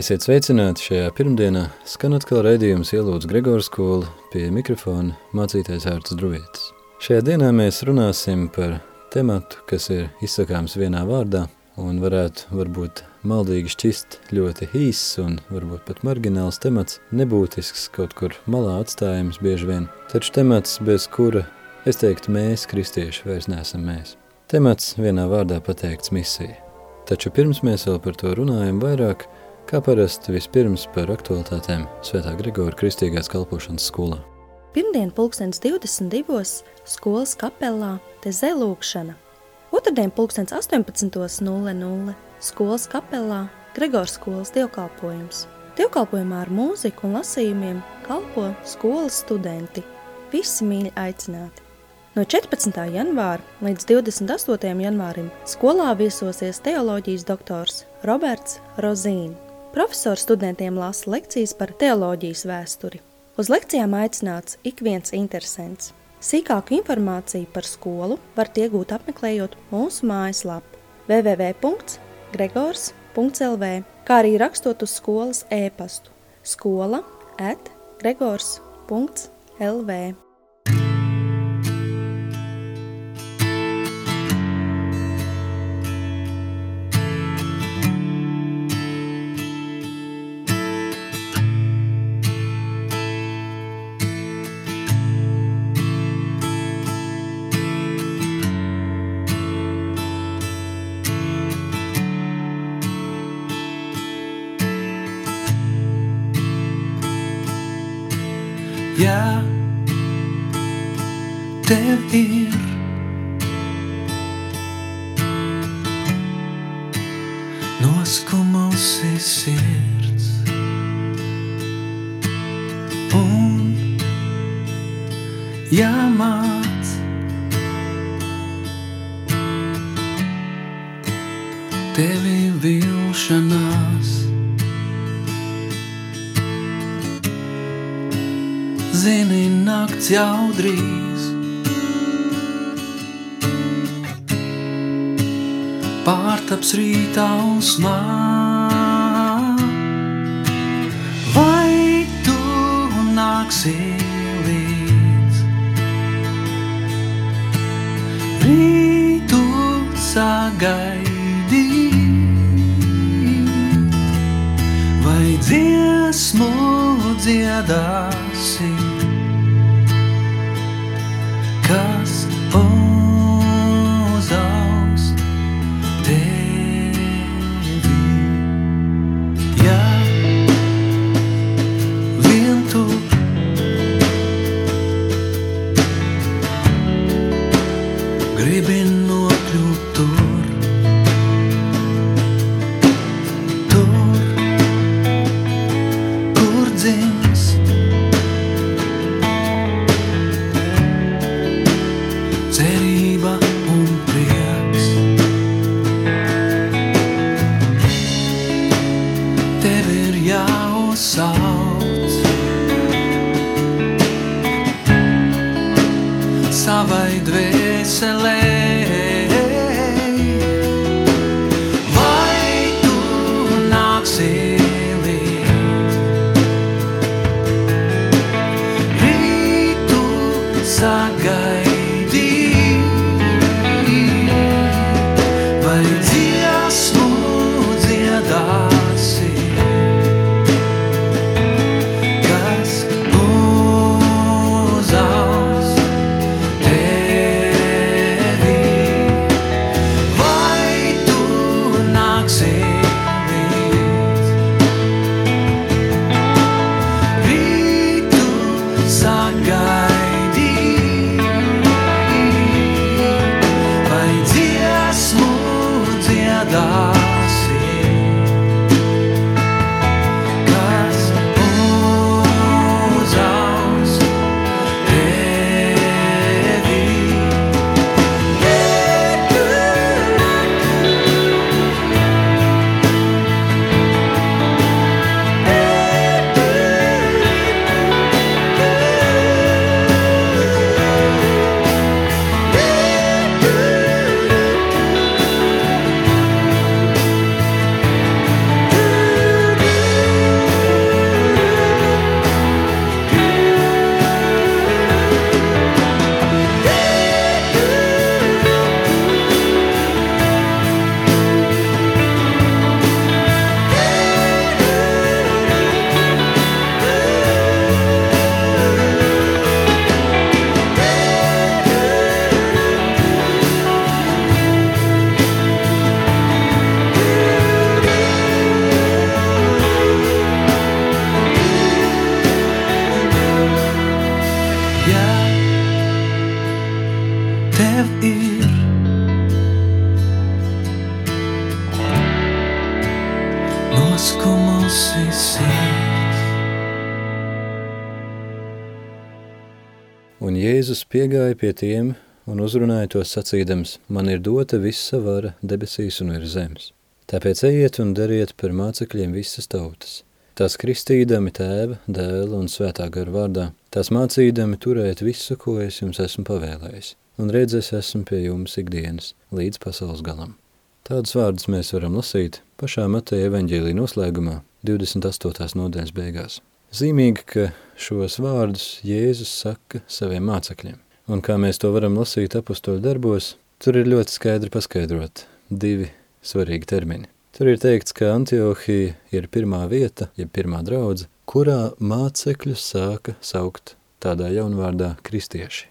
Esiet sveicināti šajā pirmdienā, skan atkal raidījums ielūdz Gregors skolu pie mikrofona mācītais ārts Druvietis. Šajā dienā mēs runāsim par tematu, kas ir izsakāms vienā vārdā un varētu varbūt maldīgi šķist ļoti īss un varbūt pat margināls temats, nebūtisks kaut kur malā atstājums bieži vien, taču temats, bez kura, es teiktu, mēs, kristieši, vairs neesam mēs. Temats vienā vārdā pateikts misija. Taču pirms mēs vēl par to runājam vairāk – Kā parasti vispirms par aktualitātēm Svētā Grigora Kristīgās kalpošanas skolā. Pirmdien pulkstens 22. skolas kapelā te zelūkšana. Otradien pulkstens 18.00 skolas kapelā Gregors skolas dievkalpojums. Dievkalpojumā ar mūziku un lasījumiem kalpo skolas studenti. Visi mīļi aicināti. No 14. janvāra līdz 28. janvārim skolā viesosies teoloģijas doktors Roberts Rozīni. Profesors studentiem lasa lekcijas par teoloģijas vēsturi. Uz lekcijām aicināts ik viens interesants. Sīkāku informāciju par skolu varat iegūt apmeklējot mūsu mājaslapu www.gregors.lv, kā arī rakstot uz skolas e-pastu skola at gregors.lv. noskumusi sirds. Un jāmāc. Tevi vilšanās. Zini, nakts jau drīz. Pārtaps rītā uzmā. Vai tu nāksi līdz? Rītu sagaidīt. Vai dziesmu dziedāsi? Jāuzsauc savai dvēselē. Un Jēzus piegāja pie tiem un uzrunāja tos sacīdams, man ir dota visa vara debesīs un virs zemes. Tāpēc ejiet un dariet par mācekļiem visas tautas. Tās kristīdami tēva, dēla un svētā gara vārdā, tās mācīdami turēt visu, ko es jums esmu pavēlējis, un redz es esmu pie jums ikdienas, līdz pasaules galam. Tādus vārdus mēs varam lasīt pašā Mateja evaņģēlī noslēgumā, 28. nodaļas beigās. Zīmīgi, ka šos vārdus Jēzus saka saviem mācekļiem. Un kā mēs to varam lasīt apustoļu darbos, tur ir ļoti skaidri paskaidrot divi svarīgi termini. Tur ir teikts, ka Antiohija ir pirmā vieta, jeb pirmā draudze, kurā mācekļus sāka saukt tādā jaunvārdā kristieši.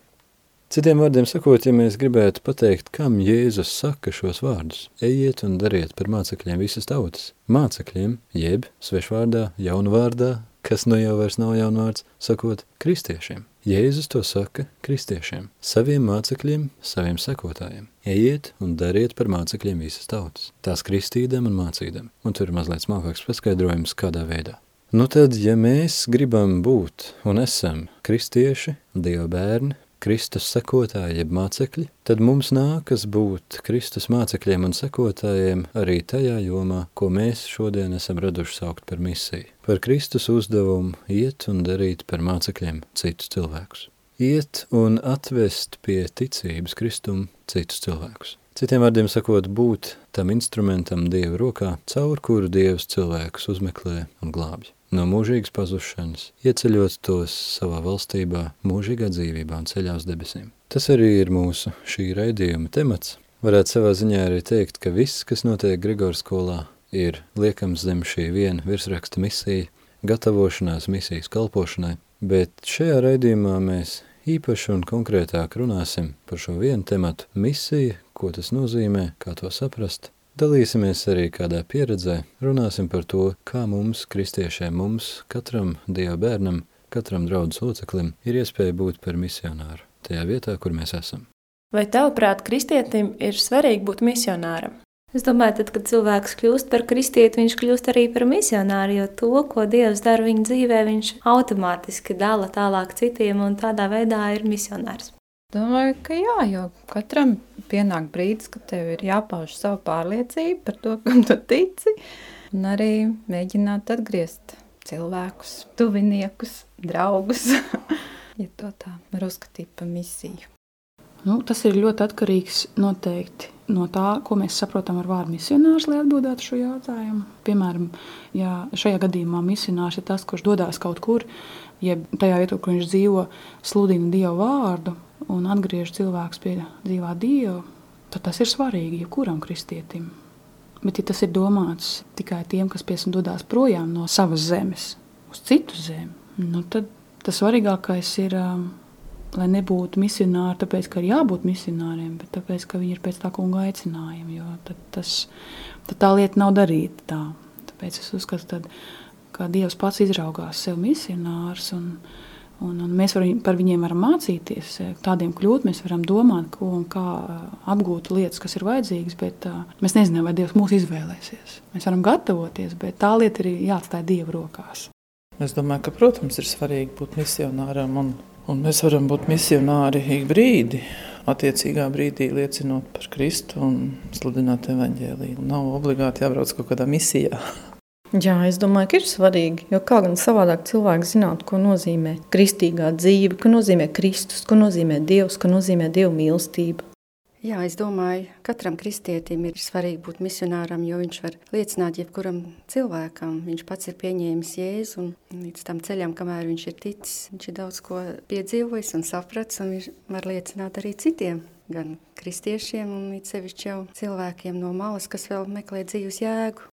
Citiem vārdiem sakot, ja mēs gribētu pateikt, kam Jēzus saka šos vārdus, ejiet un dariet par mācekļiem visas tautas. Mācekļiem, jeb svešvārdā, jaunvārdā, kas nu jau vairs nav jaunvārds, sakot kristiešiem. Jēzus to saka kristiešiem, saviem mācekļiem, saviem sekotājiem. Ejiet un dariet par mācekļiem visas tautas, tās kristīdam un mācīdam. Un tur ir mazliet smalkāks paskaidrojums, kādā veidā. Nu tad, ja mēs gribam būt un esam kristieši, Dieva bērni, Kristus sekotāji jeb mācekļi, tad mums nākas būt Kristus mācekļiem un sekotājiem arī tajā jomā, ko mēs šodien esam raduši saukt par misiju. Par Kristus uzdevumu iet un darīt par mācekļiem citus cilvēkus. Iet un atvest pie ticības Kristum citus cilvēkus. Citiem vārdiem sakot, būt tam instrumentam Dieva rokā, caur kuru Dievs cilvēkus uzmeklē un glābj no mūžīgas pazušanas, ieceļot tos savā valstībā, mūžīgā dzīvībā un ceļā uz debesīm. Tas arī ir mūsu šī raidījuma temats. Varētu savā ziņā arī teikt, ka viss, kas notiek Grigors skolā, ir liekams zem šī viena virsraksta misija, gatavošanās misijas kalpošanai, bet šajā raidījumā mēs īpaši un konkrētāk runāsim par šo vienu tematu misiju, ko tas nozīmē, kā to saprast, Dalīsimies arī kādā pieredzē, runāsim par to, kā mums, kristiešiem, mums, katram Dieva bērnam, katram draudzes loceklim ir iespēja būt par misionāru tajā vietā, kur mēs esam. Vai tavuprāt, kristietim ir svarīgi būt misionāram? Es domāju, tad, kad cilvēks kļūst par kristieti, viņš kļūst arī par misionāru, jo to, ko Dievs dara viņa dzīvē, viņš automātiski dala tālāk citiem un tādā veidā ir misionārs. Domāju, ka jā, jo katram pienāk brīdis, kad tev ir jāpauž savu pārliecību par to, kam tu tici, un arī mēģināt atgriezt cilvēkus, tuviniekus, draugus, ja to tā var uzskatīt par misiju. Nu, tas ir ļoti atkarīgs noteikti no tā, ko mēs saprotam ar vārdu misionārs, lai atbildētu šo jautājumu. Piemēram, ja šajā gadījumā misionārs ir tas, kurš dodas kaut kur, jeb tajā vietā, kur viņš dzīvo, sludina Dievu vārdu, un atgriež cilvēks pie dzīvā Dieva, tad tas ir svarīgi jebkuram kristietim. Bet, ja tas ir domāts tikai tiem, kas piesam dodās projām no savas zemes uz citu zemi, nu tad tas svarīgākais ir, um, lai nebūtu misionāri, tāpēc, ka ir jābūt misionāriem, bet tāpēc, ka viņi ir pēc tā kunga aicinājuma, jo tad, tas, tad tā lieta nav darīta tā. Tāpēc es uzskatu, tad, ka Dievs pats izraugās sev misionārus un, Un, un mēs var, par viņiem varam mācīties, eh, tādiem kļūt. Mēs varam domāt, ko un kā eh, apgūt lietas, kas ir vajadzīgas, bet uh, mēs nezinām, vai Dievs mūs izvēlēsies. Mēs varam gatavoties, bet tā lieta ir jāatstāj Dieva rokās. Es domāju, ka, protams, ir svarīgi būt misionāram, un, un mēs varam būt misionāri ik brīdi, attiecīgā brīdī liecinot par Kristu un sludināt evaņģēlīju. Nav obligāti jābrauc kaut kādā misijā. Jā, es domāju, ka ir svarīgi. Jo kā gan savādāk cilvēks zinātu, ko nozīmē kristīgā dzīve, ko nozīmē Kristus, ko nozīmē Dievs, ko nozīmē Dieva mīlestība. Jā, es domāju, ka katram kristietim ir svarīgi būt misionāram, jo viņš var liecināt jebkuram cilvēkam. Viņš pats ir pieņēmis Jēzu un līdz tam ceļam, kamēr viņš ir ticis, viņš ir daudz ko piedzīvojis un sapratis, un viņš var liecināt arī citiem. Gan kristiešiem, gan sevišķi jau cilvēkiem no malas, kas vēl meklē dzīves jēgu.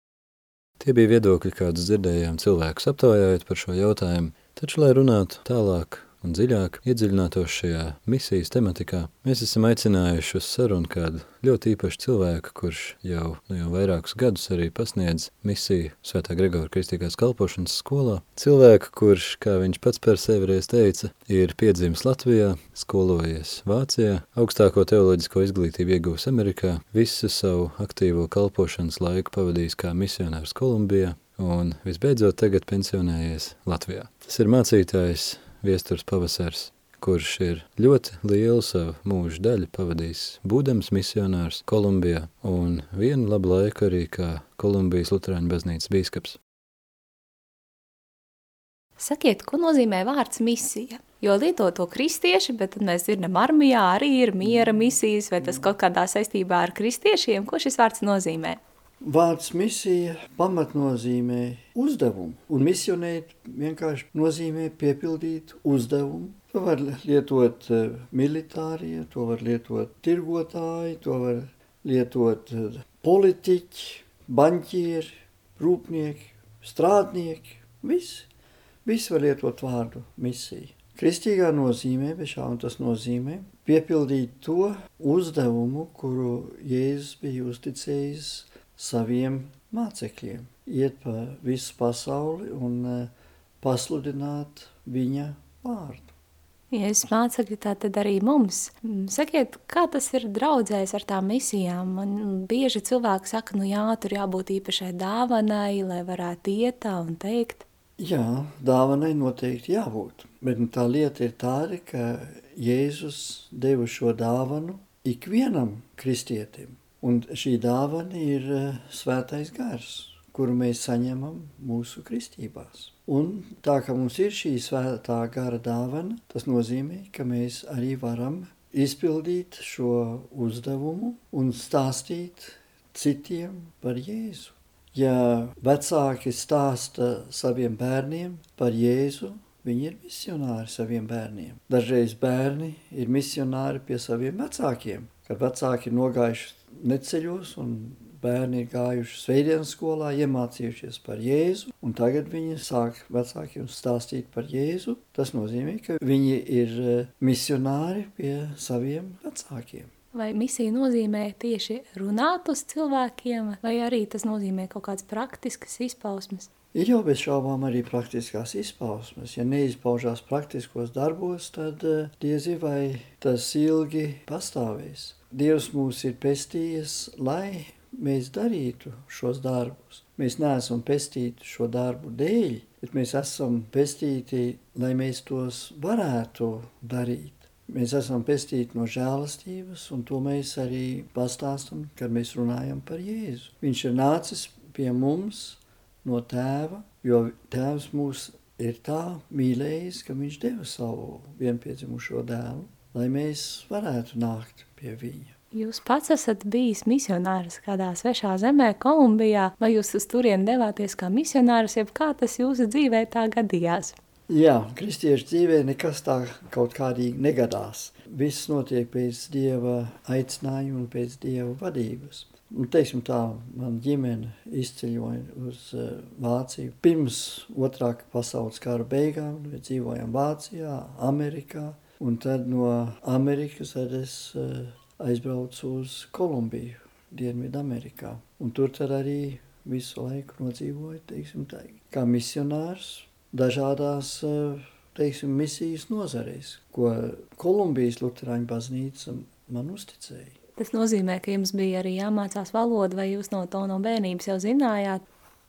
Tie bija viedokļi, kādus dzirdējām cilvēkus aptaujājot par šo jautājumu, taču, lai runātu tālāk un dziļāk iedziļinātos šajā misijas tematikā, mēs esam aicinājuši uz sarunu kādu ļoti īpašu cilvēku, kurš jau, nu jau vairākus gadus arī pasniedz misiju Svētā Gregora Kristīgās kalpošanas skolā. Cilvēku, kurš, kā viņš pats par sevi reiz teica, ir piedzimis Latvijā, skolojies Vācijā, augstāko teoloģisko izglītību iegūs Amerikā, visu savu aktīvo kalpošanas laiku pavadījis kā misionārs Kolumbijā, un visbeidzot tagad pensionējies Latvijā. Tas ir mācītājs Viesturs Pavasars, kurš ir ļoti lielu savu mūžu daļu pavadījis būdams misionārs Kolumbijā un vienu labu laiku arī kā Kolumbijas Luterāņu baznīcas bīskaps. Sakiet, ko nozīmē vārds misija? Jo lieto to kristieši, bet tad mēs dzirdam, armijā arī ir miera misijas, vai tas kaut kādā saistībā ar kristiešiem. Ko šis vārds nozīmē? Vārds misija pamatnozīmē uzdevumu, un misionēt vienkārši nozīmē piepildīt uzdevumu. To var lietot eh, militārie, to var lietot tirgotāji, to var lietot eh, politiķi, banķieri, rūpnieki, strādnieki, visi. Visi var lietot vārdu misija. Kristīgā nozīmē, bez šām tas nozīmē, piepildīt to uzdevumu, kuru Jēzus bija uzticējis saviem mācekļiem. Iet pa visu pasauli un uh, pasludināt viņa vārdu. Ja es mācekļi tā tad arī mums. Sakiet, kā tas ir draudzējis ar tām misijām? Man bieži cilvēki saka, nu jā, tur jābūt īpašai dāvanai, lai varētu iet tā un teikt. Jā, dāvanai noteikti jābūt. Bet nu, tā lieta ir tāda, ka Jēzus deva šo dāvanu ikvienam kristietim. Un šī dāvana ir uh, svētais gars, kuru mēs saņemam mūsu kristībās. Un tā kā mums ir šī svētā gara dāvana, tas nozīmē, ka mēs arī varam izpildīt šo uzdevumu un stāstīt citiem par Jēzu. Ja vecāki stāsta saviem bērniem par Jēzu, viņi ir misionāri saviem bērniem. Dažreiz bērni ir misionāri pie saviem vecākiem, kad vecāki ir nogājuši neceļos, un bērni ir gājuši sveidienas skolā, iemācījušies par Jēzu, un tagad viņi sāk vecākiem stāstīt par Jēzu. Tas nozīmē, ka viņi ir e, misionāri pie saviem vecākiem. Vai misija nozīmē tieši runāt uz cilvēkiem, vai arī tas nozīmē kaut kādas praktiskas izpausmes? Ir jau bez šaubām arī praktiskās izpausmes. Ja neizpaužās praktiskos darbos, tad uh, diezi vai tas ilgi pastāvēs. Dievs mūs ir pestījis, lai mēs darītu šos darbus. Mēs neesam pestīti šo darbu dēļ, bet mēs esam pestīti, lai mēs tos varētu darīt. Mēs esam pestīti no žēlastības, un to mēs arī pastāstam, kad mēs runājam par Jēzu. Viņš ir nācis pie mums no tēva, jo tēvs mūs ir tā mīlējis, ka viņš deva savu vienpiedzimušo dēlu, lai mēs varētu nākt pie viņa. Jūs pats esat bijis misionārs kādā svešā zemē, Kolumbijā, vai jūs uz turieni devāties kā misionārs, jeb kā tas jūsu dzīvē tā gadījās? Jā, kristiešu dzīvē nekas tā kaut kādīgi negadās. Viss notiek pēc Dieva aicinājuma un pēc Dieva vadības. Un, teiksim tā, man ģimene izceļoja uz uh, Vāciju. Pirms otrā pasaules kara beigām mēs dzīvojam Vācijā, Amerikā, Un tad no Amerikas es uh, aizbraucu uz Kolumbiju, Dienvidamerikā. Un tur tad arī visu laiku nodzīvoju, teiksim, tā, kā misionārs dažādās uh, teiksim, misijas nozarēs, ko Kolumbijas Lutāņu baznīca man uzticēja. Tas nozīmē, ka jums bija arī jāmācās valoda, vai jūs no to no bērnības jau zinājāt?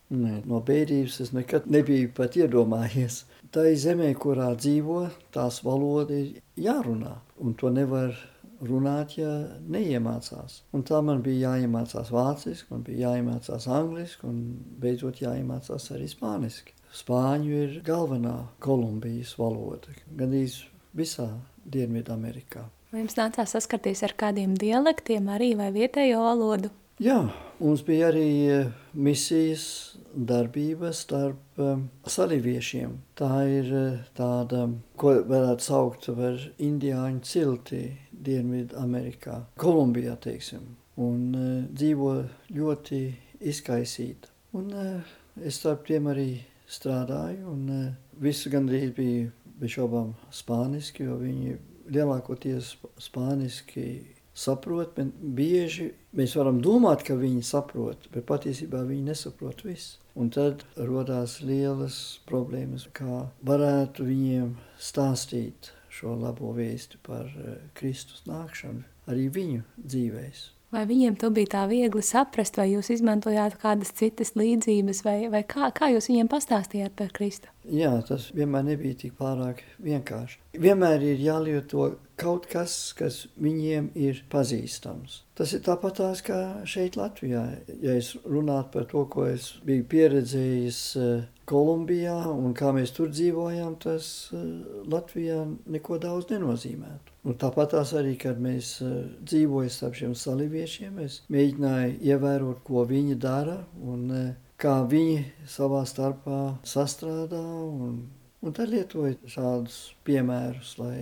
Nē, no bērnības es nekad nebiju pat iedomājies. Tā ir zemē, kurā dzīvo, tās valoda ir jārunā, un to nevar runāt, ja neiemācās. Un tā man bija jāiemācās vāciski, man bija jāiemācās angliski, un beidzot jāiemācās arī spāniski. Spāņu ir galvenā Kolumbijas valoda, gandrīz visā Dienvidamerikā. Vai jums nācās saskarties ar kādiem dialektiem arī vai vietējo valodu? Jā, mums bija arī eh, misijas darbība starp um, salīviešiem. Tā ir uh, tāda, ko varētu saukt par indiāņu cilti Dienvidu Amerikā, Kolumbijā, teiksim. Un dzīvo ļoti izkaisīta. Un es starp tiem arī strādāju, un visu gandrīz bija bez šaubām spāniski, jo viņi lielākoties spāniski saprot, bet bieži mēs varam domāt, ka viņi saprot, bet patiesībā viņi nesaprot visu. Un tad rodās lielas problēmas, kā varētu viņiem stāstīt šo labo vēstu par eh, Kristus nākšanu arī viņu dzīvēs. Vai viņiem to bija tā viegli saprast, vai jūs izmantojāt kādas citas līdzības, vai, vai kā, kā jūs viņiem pastāstījāt par Kristu? Jā, tas vienmēr nebija tik pārāk vienkārši. Vienmēr ir jālieto kaut kas, kas viņiem ir pazīstams. Tas ir tāpat tās kā šeit Latvijā. Ja es runātu par to, ko es biju pieredzējis eh, Kolumbijā un kā mēs tur dzīvojām, tas eh, Latvijā neko daudz nenozīmētu. Un tāpat arī, kad mēs uh, dzīvojam starp šiem salīviešiem, es mēģināju ievērot, ko viņi dara un kā viņi savā starpā sastrādā. Un, un tad lietoju šādus piemērus, lai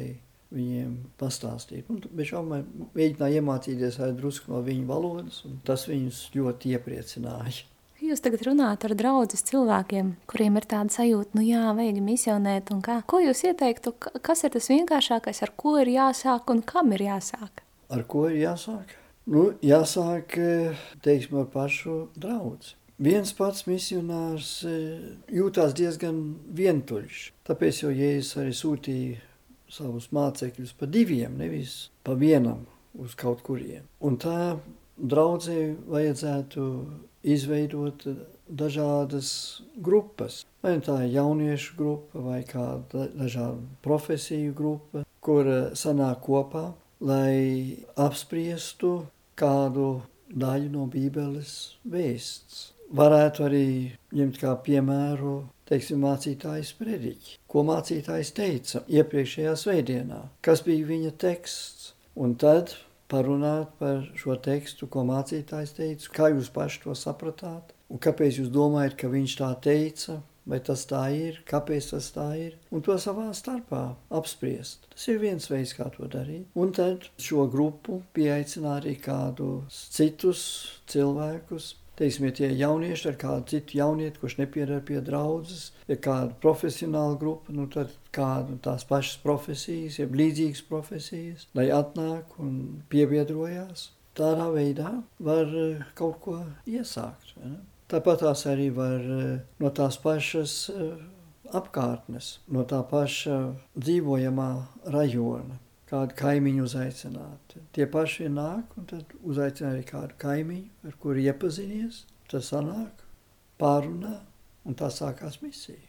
viņiem pastāstītu. Un, bet šobrīd mēģināju iemācīties arī drusku no viņu valodas, un tas viņus ļoti iepriecināja. Jūs tagad runājat ar draugus cilvēkiem, kuriem ir tāda sajūta, nu jā, vajag misionēt. Ko jūs ieteiktu, kas ir tas vienkāršākais, ar ko ir jāsāk un kam ir jāsāk? Ar ko ir jāsāk? Nu, jāsāk teiksim, ar pašu draugu. Viens pats misionārs jūtās diezgan vientuļš. Tāpēc jau Jēzus arī sūtīja savus mācekļus pa diviem, nevis pa vienam uz kaut kuriem. Un tā draudzē vajadzētu izveidot dažādas grupas. Vai nu tā ir jauniešu grupa vai kāda dažādu profesiju grupa, kur sanāk kopā, lai apspriestu kādu daļu no Bībeles vēsts. Varētu arī ņemt kā piemēru, teiksim, mācītājs prediķi. Ko mācītājs teica iepriekšējā svētdienā, kas bija viņa teksts. Un tad parunāt par šo tekstu, ko mācītājs teica, kā jūs paši to sapratāt, un kāpēc jūs domājat, ka viņš tā teica, vai tas tā ir, kāpēc tas tā ir, un to savā starpā apspriest. Tas ir viens veids, kā to darīt. Un tad šo grupu pieaicināt arī kādus citus cilvēkus, Teiksim, ja tie jaunieši ar kādu citu jaunieti, kurš nepiedara pie draudzes, ja kāda profesionāla grupa, nu tad kādu tās pašas profesijas, jeb līdzīgas profesijas, lai atnāk un piebiedrojās. Tādā veidā var eh, kaut ko iesākt. Ja? Tāpat tās arī var eh, no tās pašas eh, apkārtnes, no tā paša dzīvojamā rajona kādu kaimiņu uzaicināt. Tie paši nāk un tad uzaicina arī kādu kaimiņu, ar kuru iepazinies. Tas sanāk, pārunā un tā sākās misija.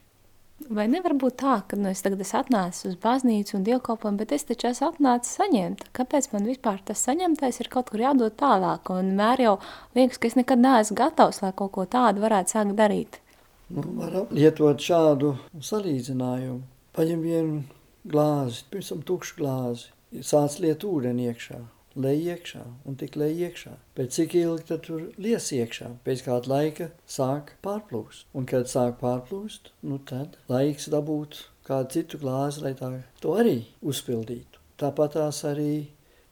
Vai nevar būt tā, ka nu, es tagad esmu atnācis uz baznīcu un dievkalpojumu, bet es taču esmu atnācis saņemt? Kāpēc man vispār tas saņemtais ir kaut kur jādod tālāk? Un mēr jau liekas, ka es nekad neesmu gatavs, lai kaut ko tādu varētu sākt darīt. Nu, varam lietot šādu salīdzinājumu. Paņem vienu glāzi, pavisam tukšu glāzi. Sāc liet ūdeni iekšā, lej iekšā un tik lej iekšā. Pēc cik ilgi tad tur lies iekšā? Pēc kāda laika sāk pārplūst. Un kad sāk pārplūst, nu tad laiks dabūt kādu citu glāzi, lai tā to arī uzpildītu. Tāpat tās arī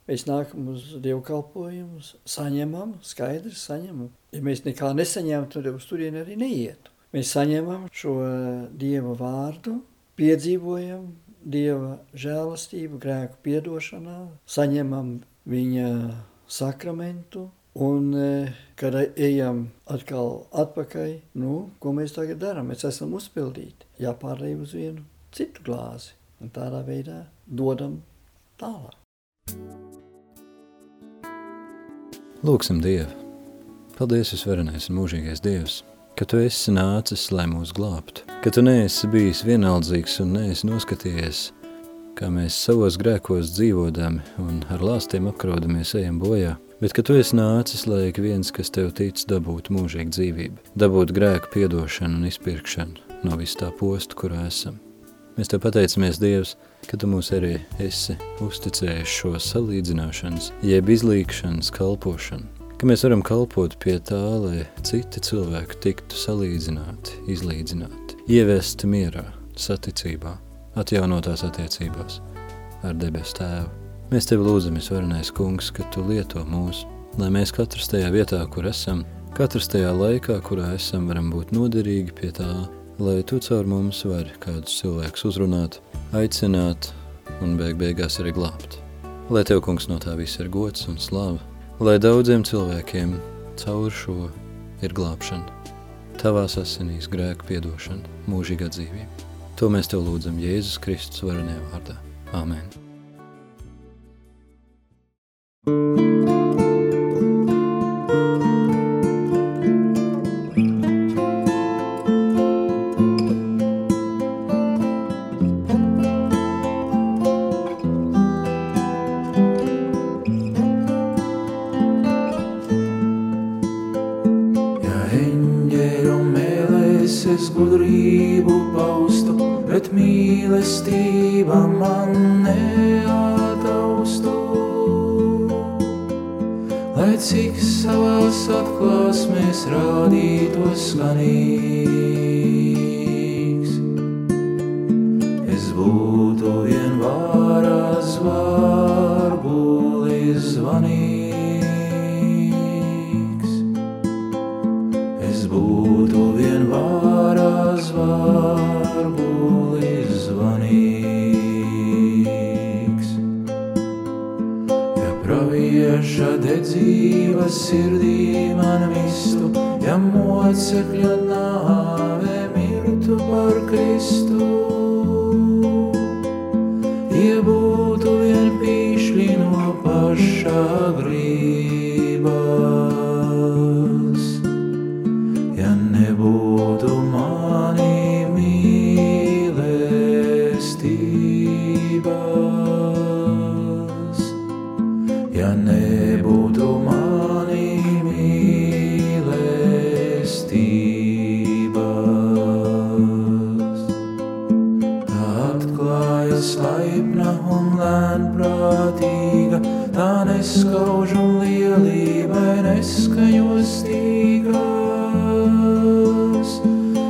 mēs nākam uz dievkalpojumus, saņemam, skaidrs saņemam. Ja mēs nekā nesaņemam, tad uz turieni arī neietu. Mēs saņemam šo Dieva vārdu, piedzīvojam, Dieva žēlastību, grēku piedošanā, saņemam viņa sakramentu, un e, kad ejam atkal atpakaļ, nu, ko mēs tagad darām? Mēs esam uzpildīti, jāpārlej uz vienu citu glāzi, un tādā veidā dodam tālāk. Lūksim Dievu! Paldies, jūs varenais un mūžīgais Dievs! Ka tu esi nācis, lai mūs glābtu, ka tu neesi bijis vienaldzīgs un neesi noskatījies, kā mēs savos grēkos dzīvodami un ar lāstiem apkraudamies ejam bojā, bet ka tu esi nācis, lai ik viens, kas tev tic, dabūtu mūžīgu dzīvību, dabūtu grēku piedošanu un izpirkšanu no vis tā posta, kurā esam. Mēs tev pateicamies, Dievs, ka tu mūs arī esi uzticējis šo salīdzināšanas, jeb izlīkšanas kalpošanu, ka mēs varam kalpot pie tā, lai citi cilvēki tiktu salīdzināti, izlīdzināti, ievesti mierā, saticībā, atjaunotās attiecībās ar debes tēvu. Mēs tevi lūdzam, varenais kungs, ka tu lieto mūs, lai mēs katrs tajā vietā, kur esam, katrs tajā laikā, kurā esam, varam būt noderīgi pie tā, lai tu caur mums vari kādus cilvēkus uzrunāt, aicināt un beig beigās arī glābt. Lai Tev, kungs, no tā viss ir gods un slava, lai daudziem cilvēkiem caur šo ir glābšana, Tavās asinīs grēku piedošana, mūžīgā dzīvība. To mēs Tev lūdzam Jēzus Kristus varenē vārdā. Āmen. Ja būtu vien vārās varbulis zvanīgs. Ja pravieša dedzība sirdī man vistu, ja mocekļa nāve mirtu par Kristu, lēnprātīga, tā neskauž un lielībai neskaņos stīgas,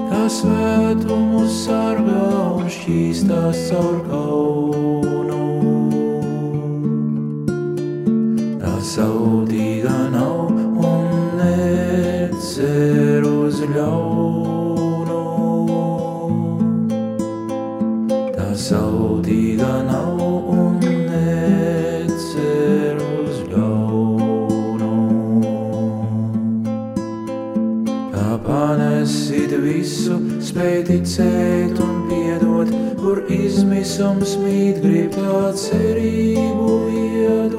kā svētumu sargā un šķīstās caur kaunu. Ticēt un piedot, kur izmisums mīt, grib tā cerību iedot.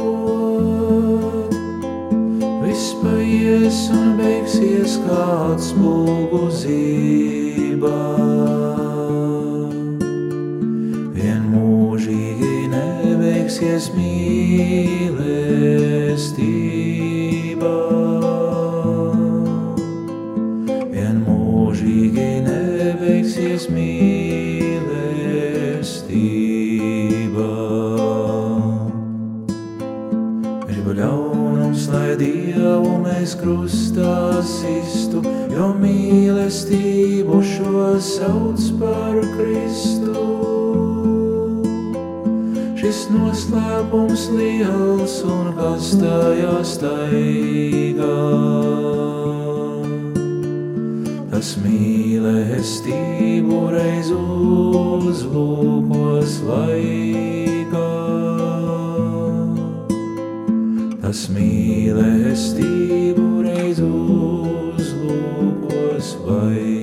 Viss paies un beigsies kāds bulguzībā. Vienmūžīgi nebeigsies mīlestība. Kristu. Šis noslēpums liels un kas tajā staigā. Tas mīlestību reiz uzlūkos laikā. Tas mīlestību reiz uzlūkos laikā.